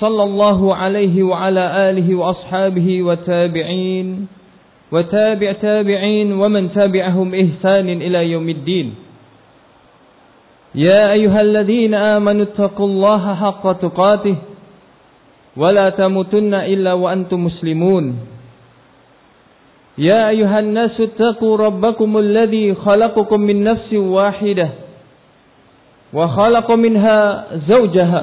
صلى الله عليه وعلى آله وأصحابه والتابعين وتابع تابعين ومن تابعهم إحسان إلى يوم الدين. يا أيها الذين آمنوا اتقوا الله حق تقاته ولا تموتن إلا وأنتم مسلمون. يا أيها الناس اتقوا ربكم الذي خلقكم من نفس واحدة وخلق منها زوجها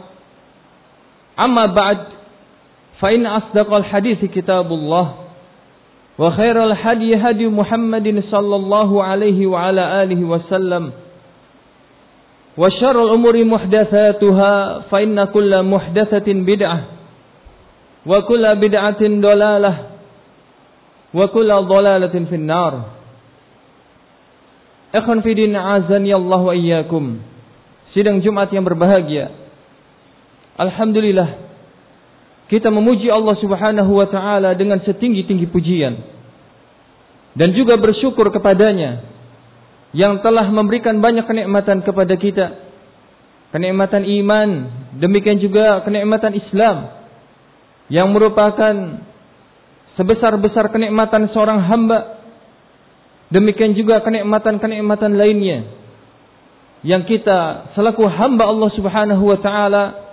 أما بعد فإن أصدق الحديث كتاب الله وخير الحدي هدي محمد صلى الله عليه وعلى آله وسلم وشر الأمور محدثاتها فإن كل محدثة بدعة وكل بدعة ضلالة وكل ضلالة في النار Ikhwan fidin azani Allah wa iyyakum. Sidang Jumat yang berbahagia. Alhamdulillah. Kita memuji Allah Subhanahu wa taala dengan setinggi-tinggi pujian. Dan juga bersyukur kepadanya yang telah memberikan banyak kenikmatan kepada kita. Kenikmatan iman, demikian juga kenikmatan Islam yang merupakan sebesar-besar kenikmatan seorang hamba. Demikian juga kenikmatan-kenikmatan lainnya yang kita selaku hamba Allah Subhanahu wa taala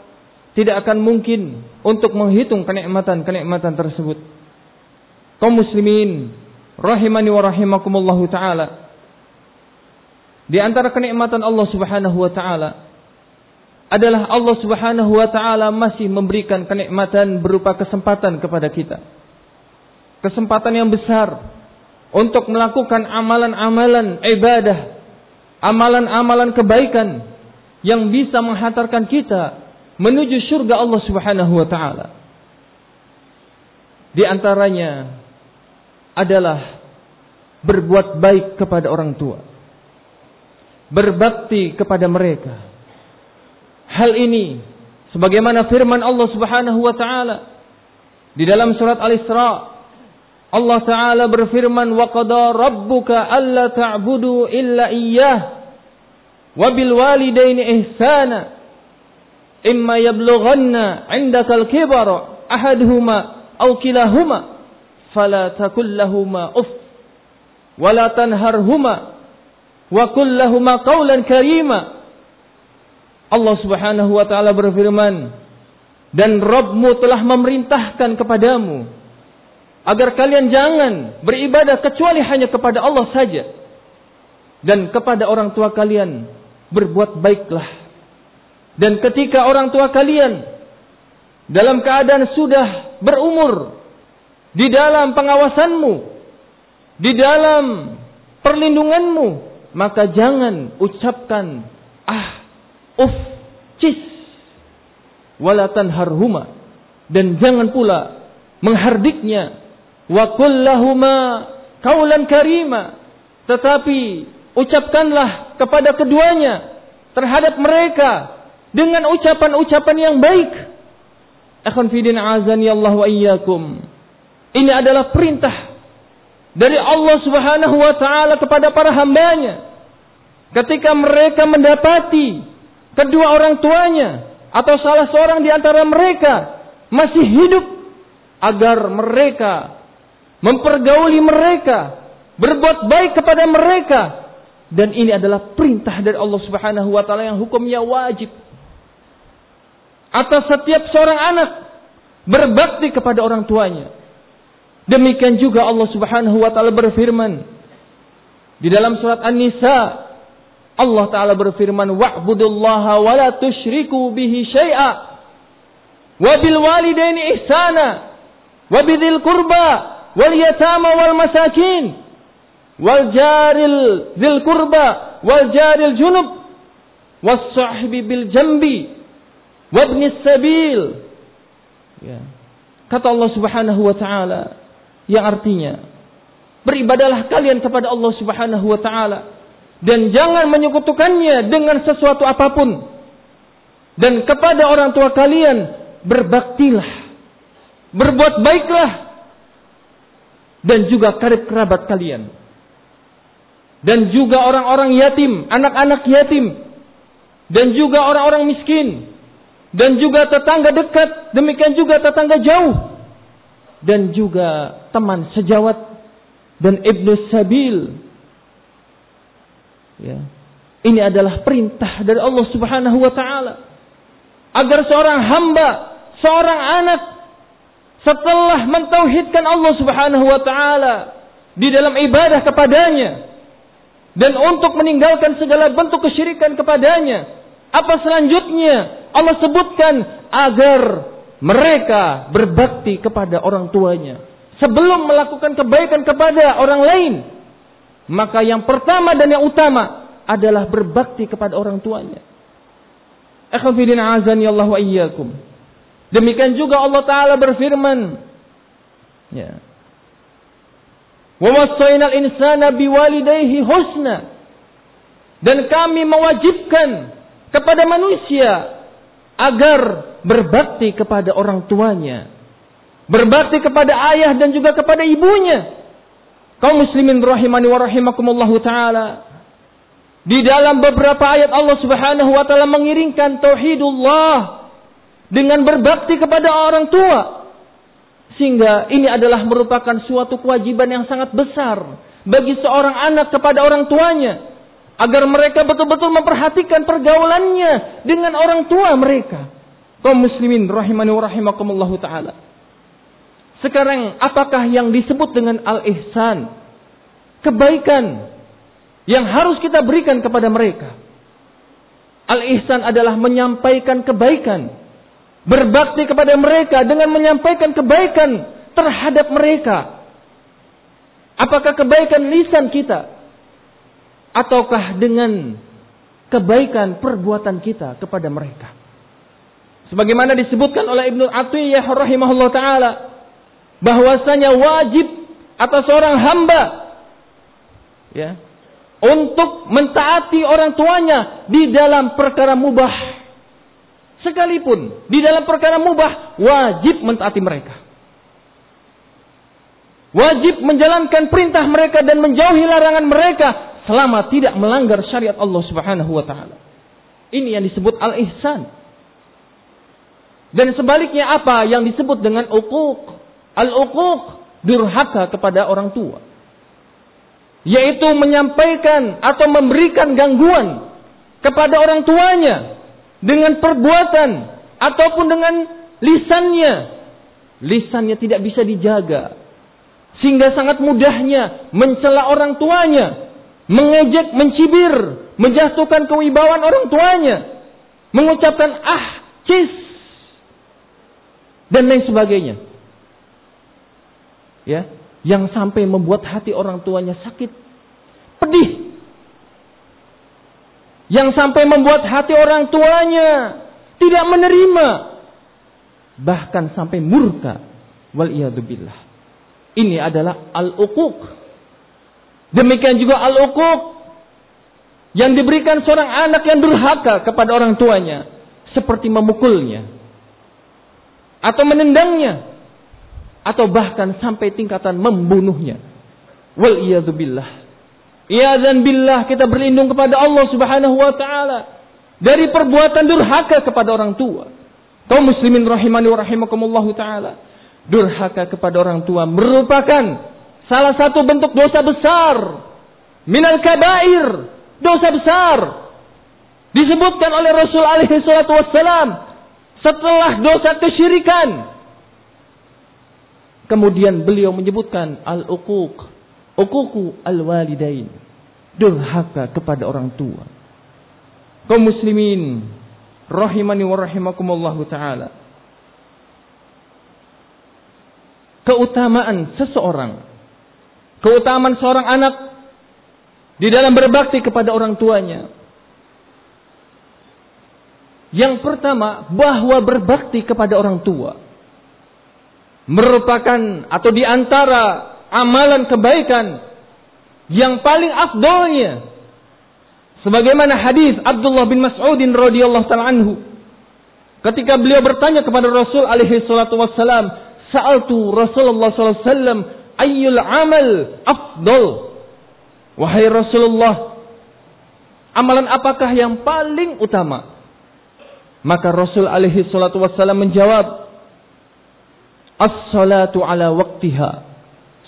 tidak akan mungkin untuk menghitung kenikmatan-kenikmatan tersebut. Kaum muslimin rahimani wa rahimakumullahu taala. Di antara kenikmatan Allah Subhanahu wa taala adalah Allah Subhanahu wa taala masih memberikan kenikmatan berupa kesempatan kepada kita. Kesempatan yang besar untuk melakukan amalan-amalan ibadah, amalan-amalan kebaikan yang bisa menghantarkan kita menuju surga Allah Subhanahu wa taala. Di antaranya adalah berbuat baik kepada orang tua. Berbakti kepada mereka. Hal ini sebagaimana firman Allah Subhanahu wa taala di dalam surat Al-Isra Allah taala berfirman wa qada rabbuka alla ta'budu illa iyyah wa bil walidaini ihsana imma yablughanna 'indaka al-kibara ahaduhuma aw kilahuma fala takul lahumā uff wa la tanharhuma wa qul lahumā qawlan karīmā Allah Subhanahu wa taala berfirman dan Rabbmu telah memerintahkan kepadamu agar kalian jangan beribadah kecuali hanya kepada Allah saja. Dan kepada orang tua kalian berbuat baiklah dan ketika orang tua kalian dalam keadaan sudah berumur di dalam pengawasanmu di dalam perlindunganmu maka jangan ucapkan ah uf cis walatan harhuma dan jangan pula menghardiknya wa kullahuma kaulan karima. Tetapi ucapkanlah kepada keduanya terhadap mereka dengan ucapan-ucapan yang baik akhwan fidin azani Allah wa iyyakum ini adalah perintah dari Allah Subhanahu wa taala kepada para hambanya ketika mereka mendapati kedua orang tuanya atau salah seorang di antara mereka masih hidup agar mereka mempergauli mereka, berbuat baik kepada mereka. Dan ini adalah perintah dari Allah Subhanahu wa taala yang hukumnya wajib. Atas setiap seorang anak berbakti kepada orang tuanya. Demikian juga Allah Subhanahu wa taala berfirman di dalam surat An-Nisa Allah taala berfirman wa'budullaha wa la tusyriku bihi syai'a wa bil walidaini ihsana wa bidzil qurba wal yatama wal masakin wal jaril dzil qurba wal jaril junub was sahbi bil jambi wabnis sabil. Ya. kata Allah Subhanahu wa taala yang artinya beribadalah kalian kepada Allah Subhanahu wa taala dan jangan menyekutukannya dengan sesuatu apa pun. Dan kepada orang tua kalian berbaktilah berbuat baiklah dan juga karib kerabat kalian. Dan juga orang-orang yatim anak-anak yatim dan juga orang-orang miskin dan juga tetangga dekat demikian juga tetangga jauh dan juga teman sejawat dan ibnu sabil. Ya. Ini adalah perintah dari Allah Subhanahu wa taala agar seorang hamba, seorang anak setelah mentauhidkan Allah Subhanahu wa taala di dalam ibadah kepadanya dan untuk meninggalkan segala bentuk kesyirikan kepadanya, apa selanjutnya? Allah sebutkan agar mereka berbakti kepada orang tuanya sebelum melakukan kebaikan kepada orang lain. Maka yang pertama dan yang utama adalah berbakti kepada orang tuanya. azan ya Allah. Demikian juga Allah taala berfirman, ya. Wa insana biwalidayhi husna. Dan kami mewajibkan kepada manusia agar berbakti kepada orang tuanya. Berbakti kepada ayah dan juga kepada ibunya. Kaum muslimin rahimani wa rahimakumullah taala. Di dalam beberapa ayat Allah Subhanahu wa taala mengiringkan tauhidullah dengan berbakti kepada orang tua. Sehingga ini adalah merupakan suatu kewajiban yang sangat besar bagi seorang anak kepada orang tuanya agar mereka betul-betul memperhatikan pergaulannya dengan orang tua mereka. Kaum muslimin rahimani wa rahimakumullah taala. Sekarang apakah yang disebut dengan al-ihsan? Kebaikan yang harus kita berikan kepada mereka. Al-ihsan adalah menyampaikan kebaikan. Berbakti kepada mereka dengan menyampaikan kebaikan terhadap mereka. Apakah kebaikan lisan kita? Ataukah dengan kebaikan perbuatan kita kepada mereka. Sebagaimana disebutkan oleh Ibnu Atiyah rahimahullah taala bahwasanya wajib atas seorang hamba ya untuk mentaati orang tuanya di dalam perkara mubah sekalipun di dalam perkara mubah wajib mentaati mereka wajib menjalankan perintah mereka dan menjauhi larangan mereka selama tidak melanggar syariat Allah Subhanahu wa taala. Ini yang disebut al-ihsan. Dan sebaliknya apa yang disebut dengan uquq? Al-uquq durhaka kepada orang tua. Yaitu menyampaikan atau memberikan gangguan kepada orang tuanya dengan perbuatan ataupun dengan lisannya. Lisannya tidak bisa dijaga. Sehingga sangat mudahnya mencela orang tuanya mengejek, mencibir, menjatuhkan kewibawaan orang tuanya, mengucapkan ah, cis, dan lain sebagainya. Ya, yang sampai membuat hati orang tuanya sakit, pedih. Yang sampai membuat hati orang tuanya tidak menerima, bahkan sampai murka. Wal Ini adalah al-uquq Demikian juga al-uquq yang diberikan seorang anak yang durhaka kepada orang tuanya seperti memukulnya atau menendangnya atau bahkan sampai tingkatan membunuhnya. Wal billah. Iyadzan billah kita berlindung kepada Allah Subhanahu wa taala dari perbuatan durhaka kepada orang tua. Kaum muslimin rahimani wa rahimakumullah taala. Durhaka kepada orang tua merupakan Salah satu bentuk dosa besar. Minal kabair. Dosa besar. Disebutkan oleh Rasul alaihi salatu wassalam. setelah dosa kesyirikan. Kemudian beliau menyebutkan al-uquq, uququ al-walidain, durhaka kepada orang tua. Kaum muslimin rahimani wa rahimakumullahu taala. Keutamaan seseorang, keutamaan seorang anak di dalam berbakti kepada orang tuanya. Yang pertama, bahwa berbakti kepada orang tua merupakan atau di antara amalan kebaikan yang paling afdolnya sebagaimana hadis Abdullah bin Mas'udin radhiyallahu taala anhu ketika beliau bertanya kepada Rasul alaihi salatu wassalam sa'altu Rasulullah sallallahu alaihi wasallam ayyul amal afdal wahai Rasulullah amalan apakah yang paling utama maka Rasul alaihi salatu wassalam menjawab as-salatu ala waktiha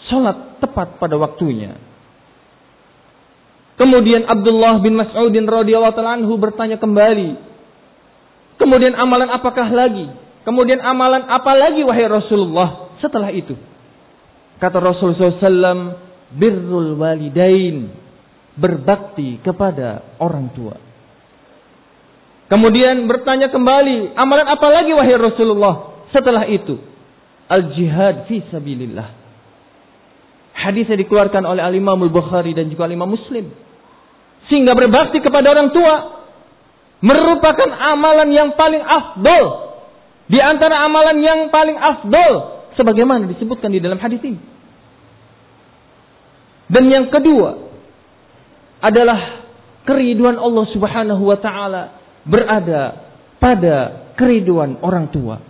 salat tepat pada waktunya Kemudian Abdullah bin Mas'udin radhiyallahu taala anhu bertanya kembali. Kemudian amalan apakah lagi? Kemudian amalan apa lagi wahai Rasulullah setelah itu? Kata Rasulullah SAW, birrul walidain, berbakti kepada orang tua. Kemudian bertanya kembali, amalan apa lagi wahai Rasulullah setelah itu? Al-jihad fi sabilillah. Hadis yang dikeluarkan oleh Al-Imam Al-Bukhari dan juga Al-Imam Muslim. Sehingga berbakti kepada orang tua merupakan amalan yang paling afdol. Di antara amalan yang paling afdol. Sebagaimana disebutkan di dalam hadis ini. Dan yang kedua adalah keriduan Allah Subhanahu wa taala berada pada keriduan orang tua.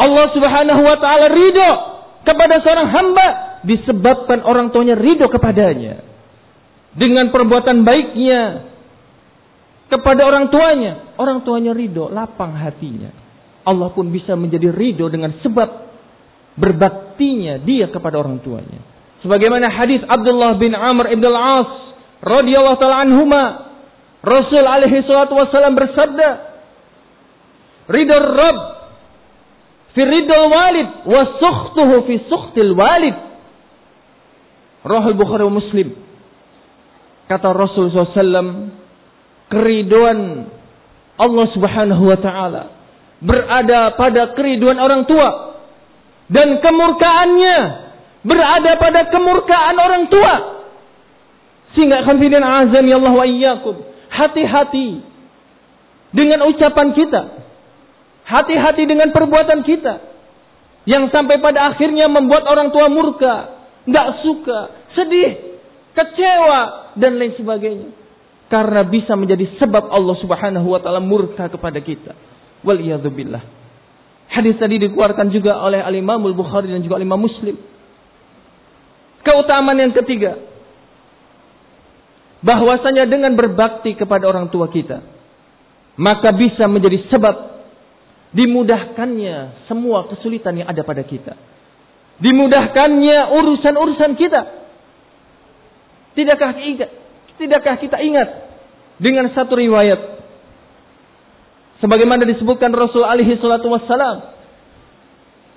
Allah Subhanahu wa taala ridho kepada seorang hamba disebabkan orang tuanya ridho kepadanya dengan perbuatan baiknya kepada orang tuanya, orang tuanya ridho, lapang hatinya. Allah pun bisa menjadi ridho dengan sebab berbaktinya dia kepada orang tuanya. Sebagaimana hadis Abdullah bin Amr ibn al-As radhiyallahu taala anhuma, Rasul alaihi salatu wasallam bersabda, "Ridho Rabb fi ridho walid wa sukhtuhu fi sukhtil walid." Rahul Bukhari wa Muslim. Kata Rasul SAW, keriduan Allah Subhanahu wa taala berada pada keriduan orang tua dan kemurkaannya berada pada kemurkaan orang tua. Sehingga khafidin azan ya Allah wa iyyakum. Hati-hati dengan ucapan kita. Hati-hati dengan perbuatan kita. Yang sampai pada akhirnya membuat orang tua murka. Nggak suka. Sedih kecewa dan lain sebagainya. Karena bisa menjadi sebab Allah Subhanahu wa taala murka kepada kita. Wal billah. Hadis tadi dikeluarkan juga oleh Al-Imam Al-Bukhari dan juga Al-Imam Muslim. Keutamaan yang ketiga, bahwasanya dengan berbakti kepada orang tua kita, maka bisa menjadi sebab dimudahkannya semua kesulitan yang ada pada kita. Dimudahkannya urusan-urusan kita. Tidakkah ingat? Tidakkah kita ingat dengan satu riwayat sebagaimana disebutkan Rasul alaihi salatu wassalam.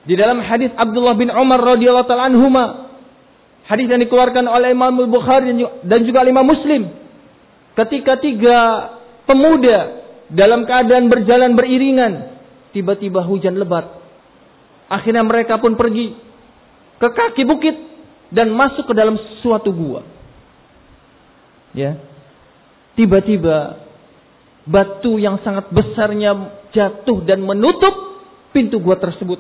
Di dalam hadis Abdullah bin Umar radhiyallahu taala anhuma. Hadis yang dikeluarkan oleh Imam Al-Bukhari dan juga Imam Muslim. Ketika tiga pemuda dalam keadaan berjalan beriringan tiba-tiba hujan lebat. Akhirnya mereka pun pergi ke kaki bukit dan masuk ke dalam suatu gua. Ya. Tiba-tiba batu yang sangat besarnya jatuh dan menutup pintu gua tersebut.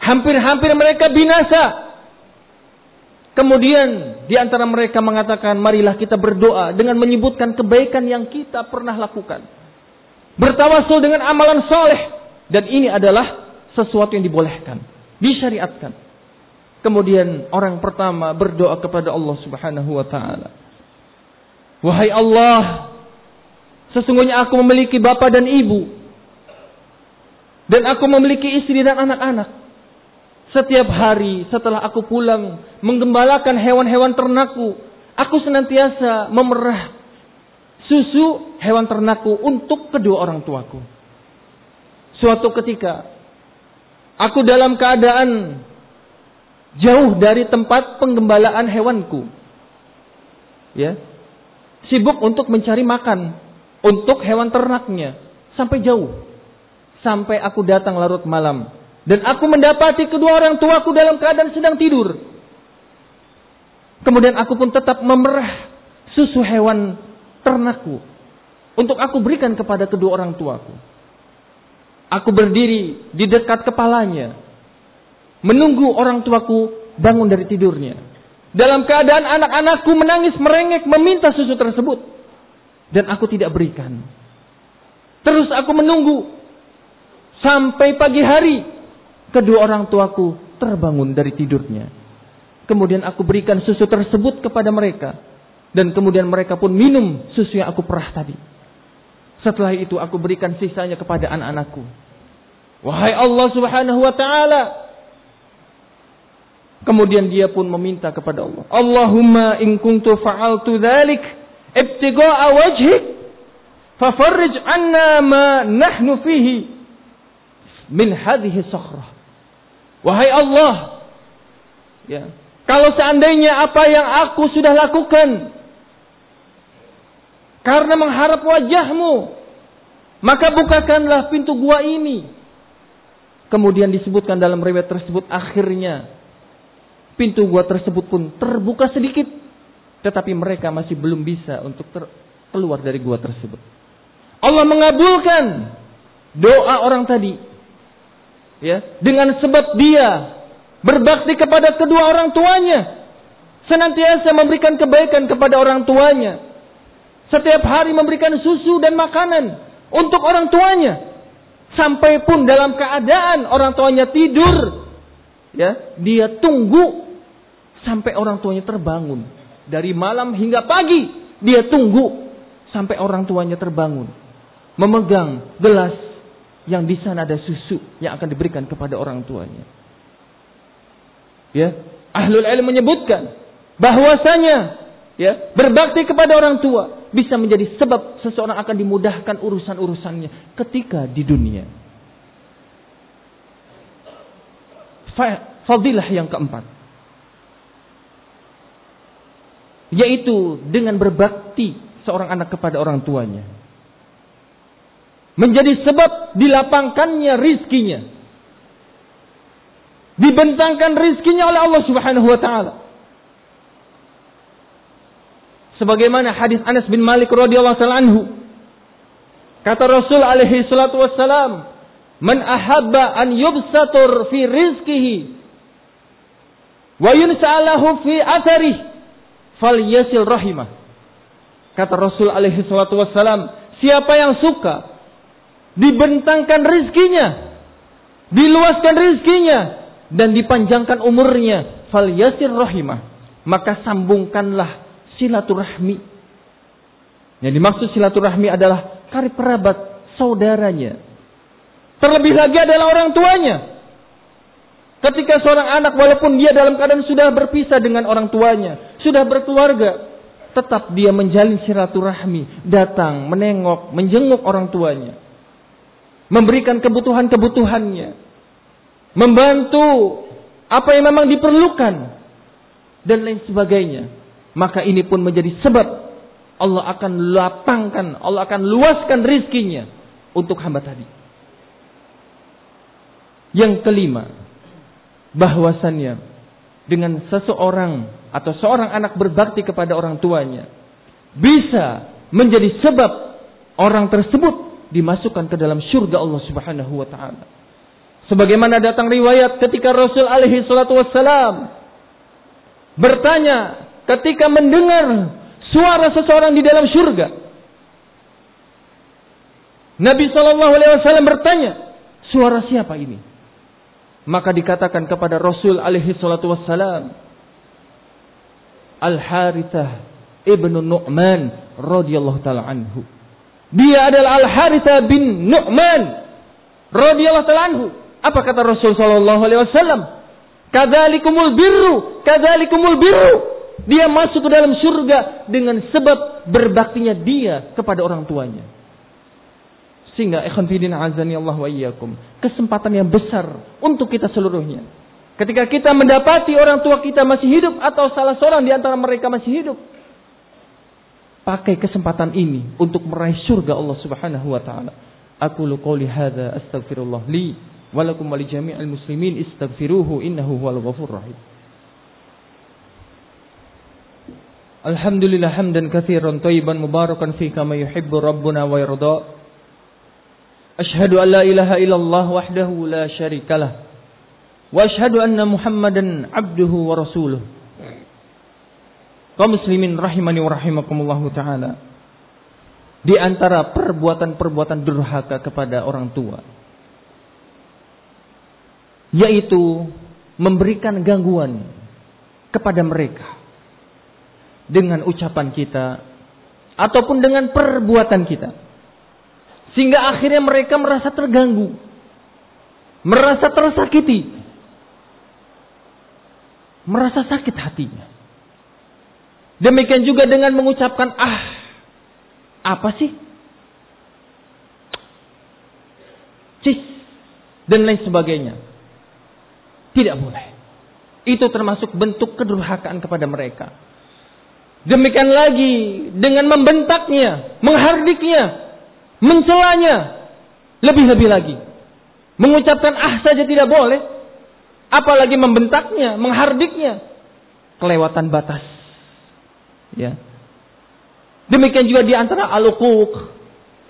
Hampir-hampir mereka binasa. Kemudian di antara mereka mengatakan, marilah kita berdoa dengan menyebutkan kebaikan yang kita pernah lakukan. Bertawasul dengan amalan soleh. Dan ini adalah sesuatu yang dibolehkan. Disyariatkan. Kemudian orang pertama berdoa kepada Allah subhanahu wa ta'ala. Wahai Allah, sesungguhnya aku memiliki bapak dan ibu. Dan aku memiliki istri dan anak-anak. Setiap hari setelah aku pulang menggembalakan hewan-hewan ternakku, aku senantiasa memerah susu hewan ternakku untuk kedua orang tuaku. Suatu ketika aku dalam keadaan jauh dari tempat penggembalaan hewanku. Ya. Sibuk untuk mencari makan untuk hewan ternaknya sampai jauh. Sampai aku datang larut malam dan aku mendapati kedua orang tuaku dalam keadaan sedang tidur. Kemudian aku pun tetap memerah susu hewan ternakku untuk aku berikan kepada kedua orang tuaku. Aku berdiri di dekat kepalanya, menunggu orang tuaku bangun dari tidurnya. Dalam keadaan anak-anakku menangis merengek meminta susu tersebut dan aku tidak berikan. Terus aku menunggu sampai pagi hari kedua orang tuaku terbangun dari tidurnya. Kemudian aku berikan susu tersebut kepada mereka dan kemudian mereka pun minum susu yang aku perah tadi. Setelah itu aku berikan sisanya kepada anak-anakku. Wahai Allah Subhanahu wa taala. Kemudian dia pun meminta kepada Allah, Allahumma in kuntu fa'altu dzalik ibtigha'a wajhik fafarrij 'anna ma nahnu fihi min hadhihi sakhrah. Wahai Allah, ya, kalau seandainya apa yang aku sudah lakukan karena mengharap wajahmu, maka bukakanlah pintu gua ini. Kemudian disebutkan dalam riwayat tersebut akhirnya pintu gua tersebut pun terbuka sedikit. Tetapi mereka masih belum bisa untuk ter keluar dari gua tersebut. Allah mengabulkan doa orang tadi. Ya, dengan sebab dia berbakti kepada kedua orang tuanya. Senantiasa memberikan kebaikan kepada orang tuanya setiap hari memberikan susu dan makanan untuk orang tuanya. Sampai pun dalam keadaan orang tuanya tidur. Ya, dia tunggu sampai orang tuanya terbangun. Dari malam hingga pagi dia tunggu sampai orang tuanya terbangun. Memegang gelas yang di sana ada susu yang akan diberikan kepada orang tuanya. Ya, ahlul ilmu menyebutkan bahwasanya ya berbakti kepada orang tua bisa menjadi sebab seseorang akan dimudahkan urusan-urusannya ketika di dunia. Fadilah yang keempat. Yaitu dengan berbakti seorang anak kepada orang tuanya. Menjadi sebab dilapangkannya rizkinya. Dibentangkan rizkinya oleh Allah subhanahu wa ta'ala. Sebagaimana hadis Anas bin Malik radhiyallahu anhu. Kata Rasul alaihi salatu wassalam, "Man ahabba an yubsatur fi rizqihi wa yunsa'alahu fi atharihi falyasil rahimah." Kata Rasul alaihi salatu wassalam, siapa yang suka dibentangkan rizkinya, diluaskan rizkinya, dan dipanjangkan umurnya, falyasir rahimah. Maka sambungkanlah silaturahmi. Yang dimaksud silaturahmi adalah karib kerabat saudaranya. Terlebih lagi adalah orang tuanya. Ketika seorang anak walaupun dia dalam keadaan sudah berpisah dengan orang tuanya, sudah berkeluarga, tetap dia menjalin silaturahmi, datang, menengok, menjenguk orang tuanya. Memberikan kebutuhan-kebutuhannya. Membantu apa yang memang diperlukan dan lain sebagainya maka ini pun menjadi sebab Allah akan lapangkan, Allah akan luaskan rizkinya untuk hamba tadi. Yang kelima, bahwasannya dengan seseorang atau seorang anak berbakti kepada orang tuanya bisa menjadi sebab orang tersebut dimasukkan ke dalam surga Allah Subhanahu wa taala. Sebagaimana datang riwayat ketika Rasul alaihi salatu wassalam bertanya ketika mendengar suara seseorang di dalam surga. Nabi Shallallahu Alaihi Wasallam bertanya, suara siapa ini? Maka dikatakan kepada Rasul alaihi salatu wassalam, Al Harithah ibnu Nu'man radhiyallahu taala anhu. Dia adalah Al Harithah bin Nu'man radhiyallahu taala anhu. Apa kata Rasul sallallahu alaihi wasallam? Kadzalikumul birru, kadzalikumul birru Dia masuk ke dalam surga dengan sebab berbaktinya dia kepada orang tuanya. Sehingga ikhwan fidin azani Allah wa iyyakum. Kesempatan yang besar untuk kita seluruhnya. Ketika kita mendapati orang tua kita masih hidup atau salah seorang di antara mereka masih hidup. Pakai kesempatan ini untuk meraih surga Allah Subhanahu wa taala. Aku lu qouli hadza astaghfirullah li wa lakum wa li jami'il muslimin istaghfiruhu innahu huwal ghafurur rahim. Alhamdulillah hamdan katsiran tayyiban mubarakan fi kama yuhibbu rabbuna wa yarda. Ashhadu an la ilaha illallah wahdahu la syarikalah. Anna Muhammadan abduhu wa rasuluh. Kaum muslimin rahimani wa rahimakumullah taala. Di antara perbuatan-perbuatan durhaka kepada orang tua yaitu memberikan gangguan kepada mereka dengan ucapan kita ataupun dengan perbuatan kita. Sehingga akhirnya mereka merasa terganggu, merasa tersakiti, merasa sakit hatinya. Demikian juga dengan mengucapkan ah, apa sih? Cis dan lain sebagainya. Tidak boleh. Itu termasuk bentuk kedurhakaan kepada mereka. Demikian lagi dengan membentaknya, menghardiknya, mencelanya. Lebih-lebih lagi. Mengucapkan ah saja tidak boleh. Apalagi membentaknya, menghardiknya. Kelewatan batas. Ya. Demikian juga di antara alukuk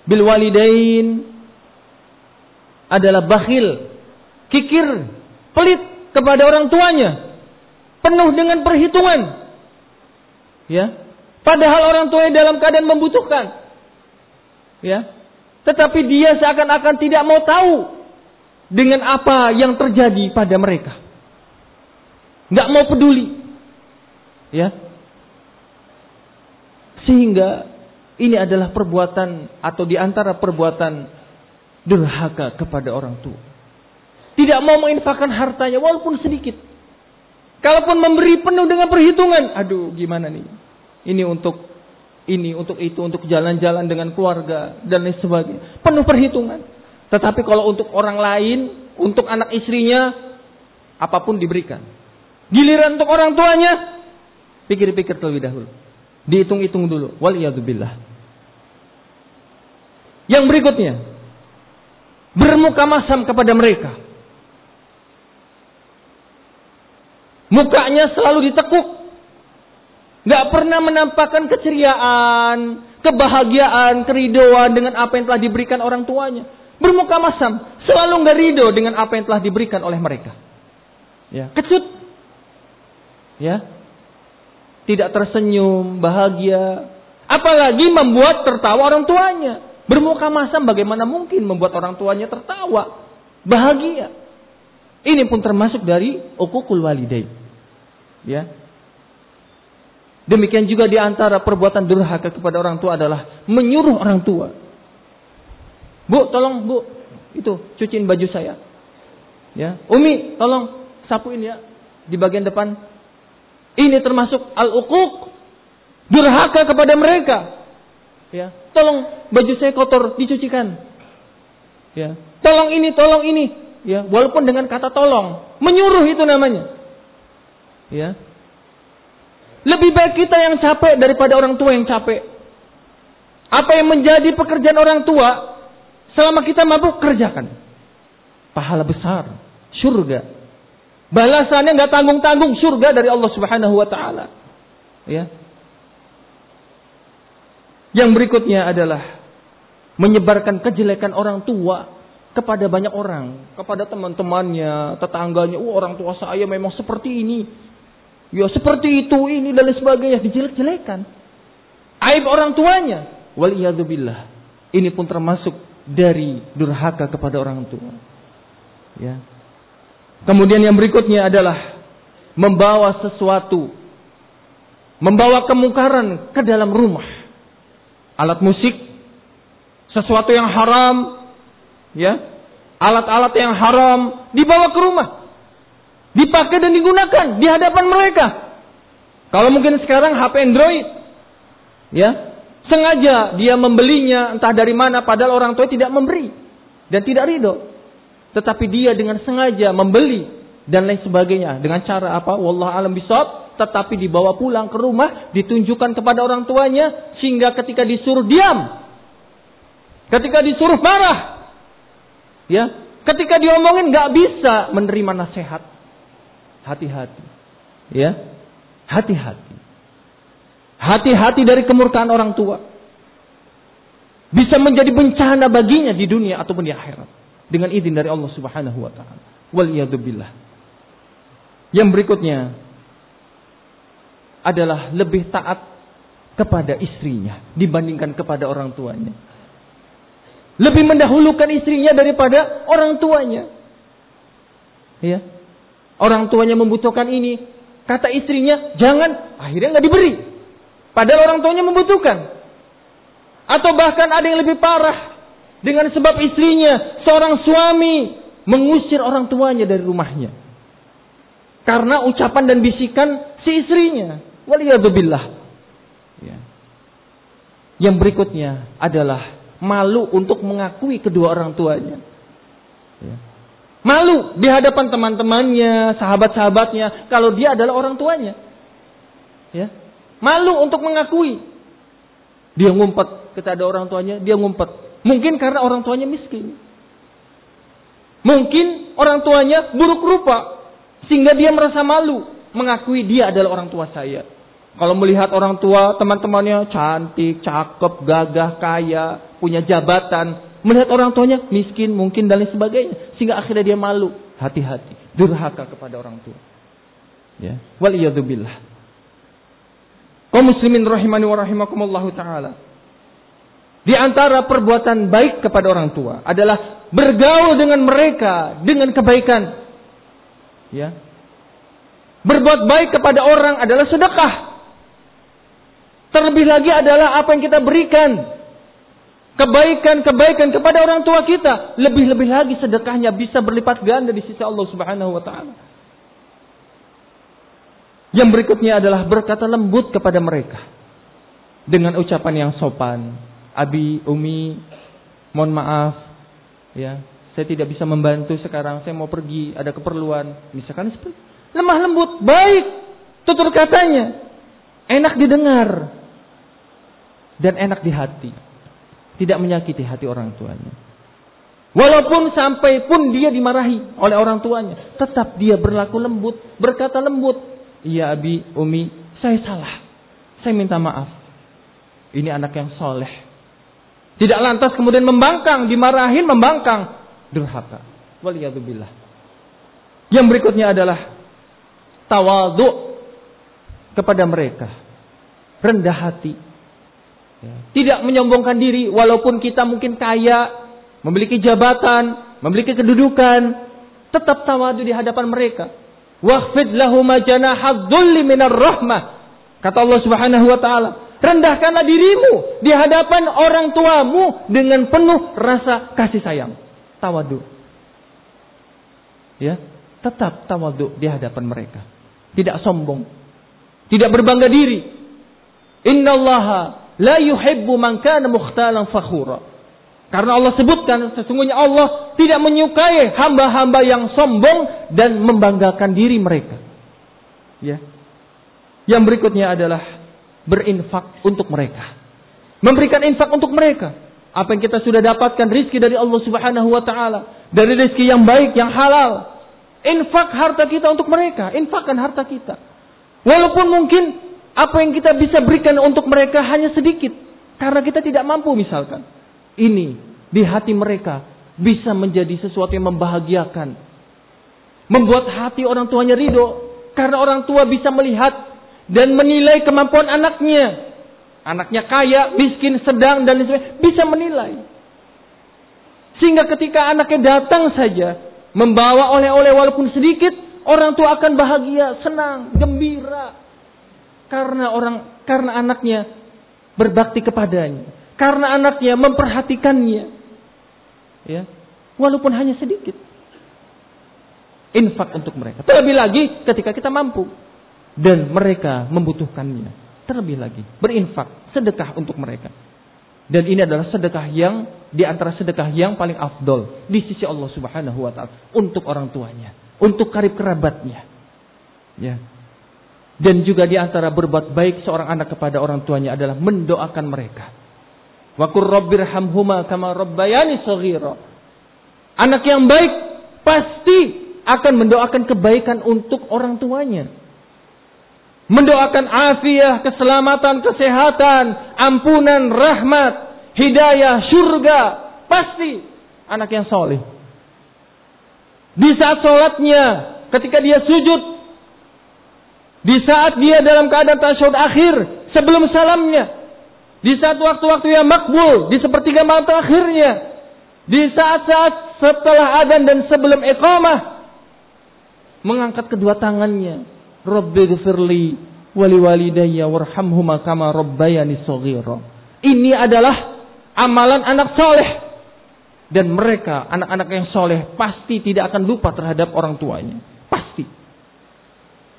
bil walidain adalah bakhil, kikir, pelit kepada orang tuanya, penuh dengan perhitungan, Ya. Padahal orang tuanya dalam keadaan membutuhkan. Ya. Tetapi dia seakan-akan tidak mau tahu dengan apa yang terjadi pada mereka. Nggak mau peduli. Ya. Sehingga ini adalah perbuatan atau di antara perbuatan durhaka kepada orang tua. Tidak mau menginfakkan hartanya walaupun sedikit. Kalaupun memberi penuh dengan perhitungan, aduh gimana nih? Ini untuk ini, untuk itu, untuk jalan-jalan dengan keluarga dan lain sebagainya. Penuh perhitungan. Tetapi kalau untuk orang lain, untuk anak istrinya, apa pun diberikan. Giliran untuk orang tuanya, pikir-pikir terlebih dahulu. Dihitung-hitung dulu. Waliyadzubillah. Yang berikutnya, bermuka masam kepada mereka. Mukanya selalu ditekuk. Gak pernah menampakkan keceriaan, kebahagiaan, keridoan dengan apa yang telah diberikan orang tuanya. Bermuka masam. Selalu gak ridho dengan apa yang telah diberikan oleh mereka. Ya, kecut. Ya. Tidak tersenyum, bahagia. Apalagi membuat tertawa orang tuanya. Bermuka masam bagaimana mungkin membuat orang tuanya tertawa, bahagia. Ini pun termasuk dari ukukul walidain. Ya. Demikian juga di antara perbuatan durhaka kepada orang tua adalah menyuruh orang tua. Bu, tolong Bu, itu cuciin baju saya. Ya, Umi, tolong sapuin ya di bagian depan. Ini termasuk al-uquq, durhaka kepada mereka. Ya, tolong baju saya kotor dicucikan. Ya, tolong ini, tolong ini. Ya walaupun dengan kata tolong. Menyuruh itu namanya. Ya. Lebih baik kita yang capek daripada orang tua yang capek. Apa yang menjadi pekerjaan orang tua selama kita mampu kerjakan pahala besar surga balasannya nggak tanggung tanggung surga dari Allah Subhanahu Wa Taala ya yang berikutnya adalah menyebarkan kejelekan orang tua kepada banyak orang, kepada teman-temannya, tetangganya, oh, orang tua saya memang seperti ini. Ya seperti itu, ini dan sebagainya dijelek-jelekan. Aib orang tuanya. Waliyadzubillah. Ini pun termasuk dari durhaka kepada orang tua. Ya. Kemudian yang berikutnya adalah membawa sesuatu membawa kemungkaran ke dalam rumah. Alat musik, sesuatu yang haram, ya alat-alat yang haram dibawa ke rumah dipakai dan digunakan di hadapan mereka Kalau mungkin sekarang HP Android, ya, sengaja dia membelinya entah dari mana padahal orang tua tidak memberi dan tidak ridho. Tetapi dia dengan sengaja membeli dan lain sebagainya dengan cara apa? Wallah alam bisawab tetapi dibawa pulang ke rumah, ditunjukkan kepada orang tuanya, sehingga ketika disuruh diam, ketika disuruh marah, ya, ketika diomongin nggak bisa menerima nasihat. Hati-hati, ya, hati-hati, hati-hati dari kemurkaan orang tua. Bisa menjadi bencana baginya di dunia ataupun di akhirat dengan izin dari Allah Subhanahu wa taala. Wal Yang berikutnya, adalah lebih taat kepada istrinya dibandingkan kepada orang tuanya. Lebih mendahulukan istrinya daripada orang tuanya. Ya. Orang tuanya membutuhkan ini, kata istrinya, jangan, akhirnya nggak diberi. Padahal orang tuanya membutuhkan. Atau bahkan ada yang lebih parah. Dengan sebab istrinya, seorang suami mengusir orang tuanya dari rumahnya. Karena ucapan dan bisikan si istrinya. Waliyadzubillah. Ya. Yang berikutnya adalah malu untuk mengakui kedua orang tuanya. Ya. Malu di hadapan teman-temannya, sahabat-sahabatnya, kalau dia adalah orang tuanya. Ya. Malu untuk mengakui. Dia ngumpet kepada orang tuanya, dia ngumpet. Mungkin karena orang tuanya miskin. Mungkin orang tuanya buruk rupa. Sehingga dia merasa malu mengakui dia adalah orang tua saya. Kalau melihat orang tua, teman-temannya cantik, cakep, gagah, kaya, punya jabatan. Melihat orang tuanya miskin mungkin dan lain sebagainya. Sehingga akhirnya dia malu. Hati-hati. Durhaka kepada orang tua. Ya. Waliyadzubillah. Kau muslimin rahimani wa rahimakumullahu ta'ala. Di antara perbuatan baik kepada orang tua adalah bergaul dengan mereka dengan kebaikan. Ya. Berbuat baik kepada orang adalah sedekah. Terlebih lagi adalah apa yang kita berikan. Kebaikan-kebaikan kepada orang tua kita. Lebih-lebih lagi sedekahnya bisa berlipat ganda di sisi Allah subhanahu wa ta'ala. Yang berikutnya adalah berkata lembut kepada mereka. Dengan ucapan yang sopan. Abi, Umi, mohon maaf. Ya, saya tidak bisa membantu sekarang. Saya mau pergi, ada keperluan. Misalkan seperti lemah lembut, baik. Tutur katanya. Enak didengar dan enak di hati. Tidak menyakiti hati orang tuanya. Walaupun sampai pun dia dimarahi oleh orang tuanya, tetap dia berlaku lembut, berkata lembut. Iya Abi, Umi, saya salah. Saya minta maaf. Ini anak yang soleh. Tidak lantas kemudian membangkang, dimarahin, membangkang. Durhaka. Waliyadzubillah. Yang berikutnya adalah tawaduk kepada mereka. Rendah hati Ya. Tidak menyombongkan diri walaupun kita mungkin kaya, memiliki jabatan, memiliki kedudukan, tetap tawadu di hadapan mereka. Waqfid lahum janahadzulli minar rahmah. Kata Allah Subhanahu wa taala, rendahkanlah dirimu di hadapan orang tuamu dengan penuh rasa kasih sayang. Tawadu. Ya, tetap tawadu di hadapan mereka. Tidak sombong. Tidak berbangga diri. Innallaha La yuhibbu man kana mukhtalan fakhura. Karena Allah sebutkan sesungguhnya Allah tidak menyukai hamba-hamba yang sombong dan membanggakan diri mereka. Ya. Yang berikutnya adalah berinfak untuk mereka. Memberikan infak untuk mereka. Apa yang kita sudah dapatkan rizki dari Allah Subhanahu wa taala, dari rizki yang baik, yang halal. Infak harta kita untuk mereka, infakkan harta kita. Walaupun mungkin apa yang kita bisa berikan untuk mereka hanya sedikit. Karena kita tidak mampu misalkan. Ini di hati mereka bisa menjadi sesuatu yang membahagiakan. Membuat hati orang tuanya ridho. Karena orang tua bisa melihat dan menilai kemampuan anaknya. Anaknya kaya, miskin, sedang, dan lain Bisa menilai. Sehingga ketika anaknya datang saja. Membawa oleh-oleh walaupun sedikit. Orang tua akan bahagia, senang, gembira. Karena orang karena anaknya berbakti kepadanya, karena anaknya memperhatikannya. Ya. Walaupun hanya sedikit. Infak untuk mereka. Terlebih lagi ketika kita mampu. dan mereka membutuhkannya. Terlebih lagi, berinfak, sedekah untuk mereka. Dan ini adalah sedekah yang di antara sedekah yang paling afdol di sisi Allah Subhanahu wa taala untuk orang tuanya, untuk karib kerabatnya. Ya. Dan juga di antara berbuat baik seorang anak kepada orang tuanya adalah mendoakan mereka. Wa qur rabbirhamhuma kama rabbayani shaghira. Anak yang baik pasti akan mendoakan kebaikan untuk orang tuanya mendoakan afiah, keselamatan, kesehatan, ampunan, rahmat, hidayah, surga, pasti anak yang soleh. Di saat sholatnya, ketika dia sujud, di saat dia dalam keadaan tasyahud akhir, sebelum salamnya, di saat waktu-waktu yang makbul, di sepertiga malam terakhirnya, di saat-saat setelah adan dan sebelum iqamah, mengangkat kedua tangannya, Rabbi gfirli wali walidayya warhamhuma kama rabbayani saghira. Ini adalah amalan anak soleh. Dan mereka, anak-anak yang soleh, pasti tidak akan lupa terhadap orang tuanya. Pasti.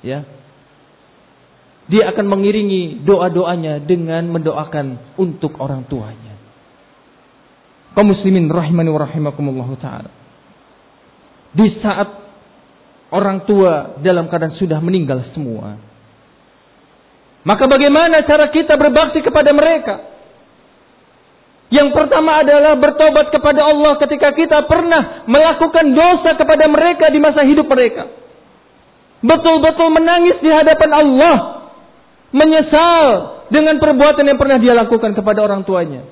Ya. Dia akan mengiringi doa-doanya dengan mendoakan untuk orang tuanya. Kaum muslimin rahimani wa rahimakumullah ta'ala. Di saat orang tua dalam keadaan sudah meninggal semua. Maka bagaimana cara kita berbakti kepada mereka? Yang pertama adalah bertobat kepada Allah ketika kita pernah melakukan dosa kepada mereka di masa hidup mereka. Betul-betul menangis di hadapan Allah. Menyesal dengan perbuatan yang pernah dia lakukan kepada orang tuanya.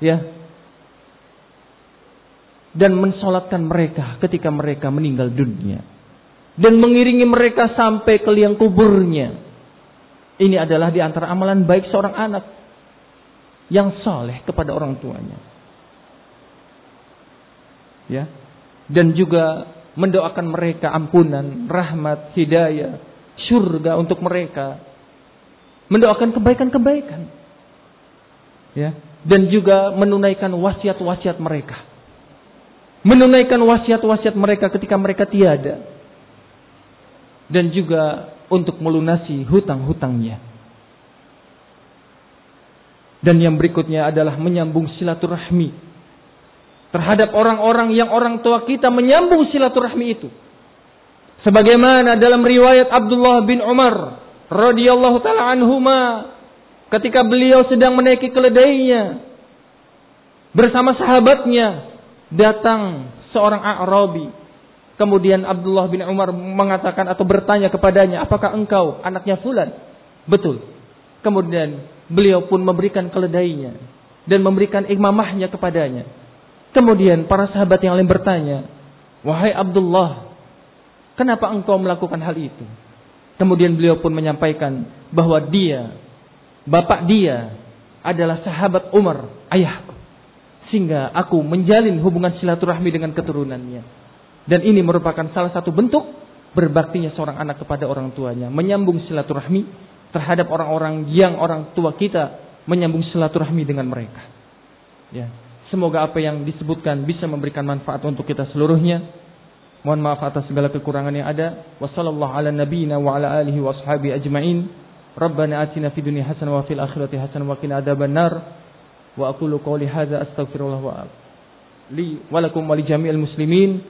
Ya, dan mensolatkan mereka ketika mereka meninggal dunia dan mengiringi mereka sampai ke liang kuburnya. Ini adalah di antara amalan baik seorang anak yang soleh kepada orang tuanya. Ya, dan juga mendoakan mereka ampunan, rahmat, hidayah, surga untuk mereka. Mendoakan kebaikan-kebaikan. Ya, dan juga menunaikan wasiat-wasiat mereka menunaikan wasiat-wasiat mereka ketika mereka tiada dan juga untuk melunasi hutang-hutangnya. Dan yang berikutnya adalah menyambung silaturahmi terhadap orang-orang yang orang tua kita menyambung silaturahmi itu. Sebagaimana dalam riwayat Abdullah bin Umar radhiyallahu taala anhuma ketika beliau sedang menaiki keledainya bersama sahabatnya datang seorang Arabi. Kemudian Abdullah bin Umar mengatakan atau bertanya kepadanya, apakah engkau anaknya Fulan? Betul. Kemudian beliau pun memberikan keledainya dan memberikan imamahnya kepadanya. Kemudian para sahabat yang lain bertanya, wahai Abdullah, kenapa engkau melakukan hal itu? Kemudian beliau pun menyampaikan bahwa dia, bapak dia adalah sahabat Umar, ayahku sehingga aku menjalin hubungan silaturahmi dengan keturunannya. Dan ini merupakan salah satu bentuk berbaktinya seorang anak kepada orang tuanya, menyambung silaturahmi terhadap orang-orang yang orang tua kita menyambung silaturahmi dengan mereka. Ya. Semoga apa yang disebutkan bisa memberikan manfaat untuk kita seluruhnya. Mohon maaf atas segala kekurangan yang ada. Wassallallahu ala nabiyyina wa ala alihi wa ashabi ajmain. Rabbana atina fid dunya hasanah wa fil akhirati hasanah wa qina adzaban nar. Wa aqulu qawli hadza astaghfirullah wa li wa lakum wa li jami'il muslimin.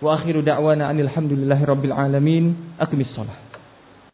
Wa akhiru da'wana anil hamdulillahi rabbil alamin. Shalah.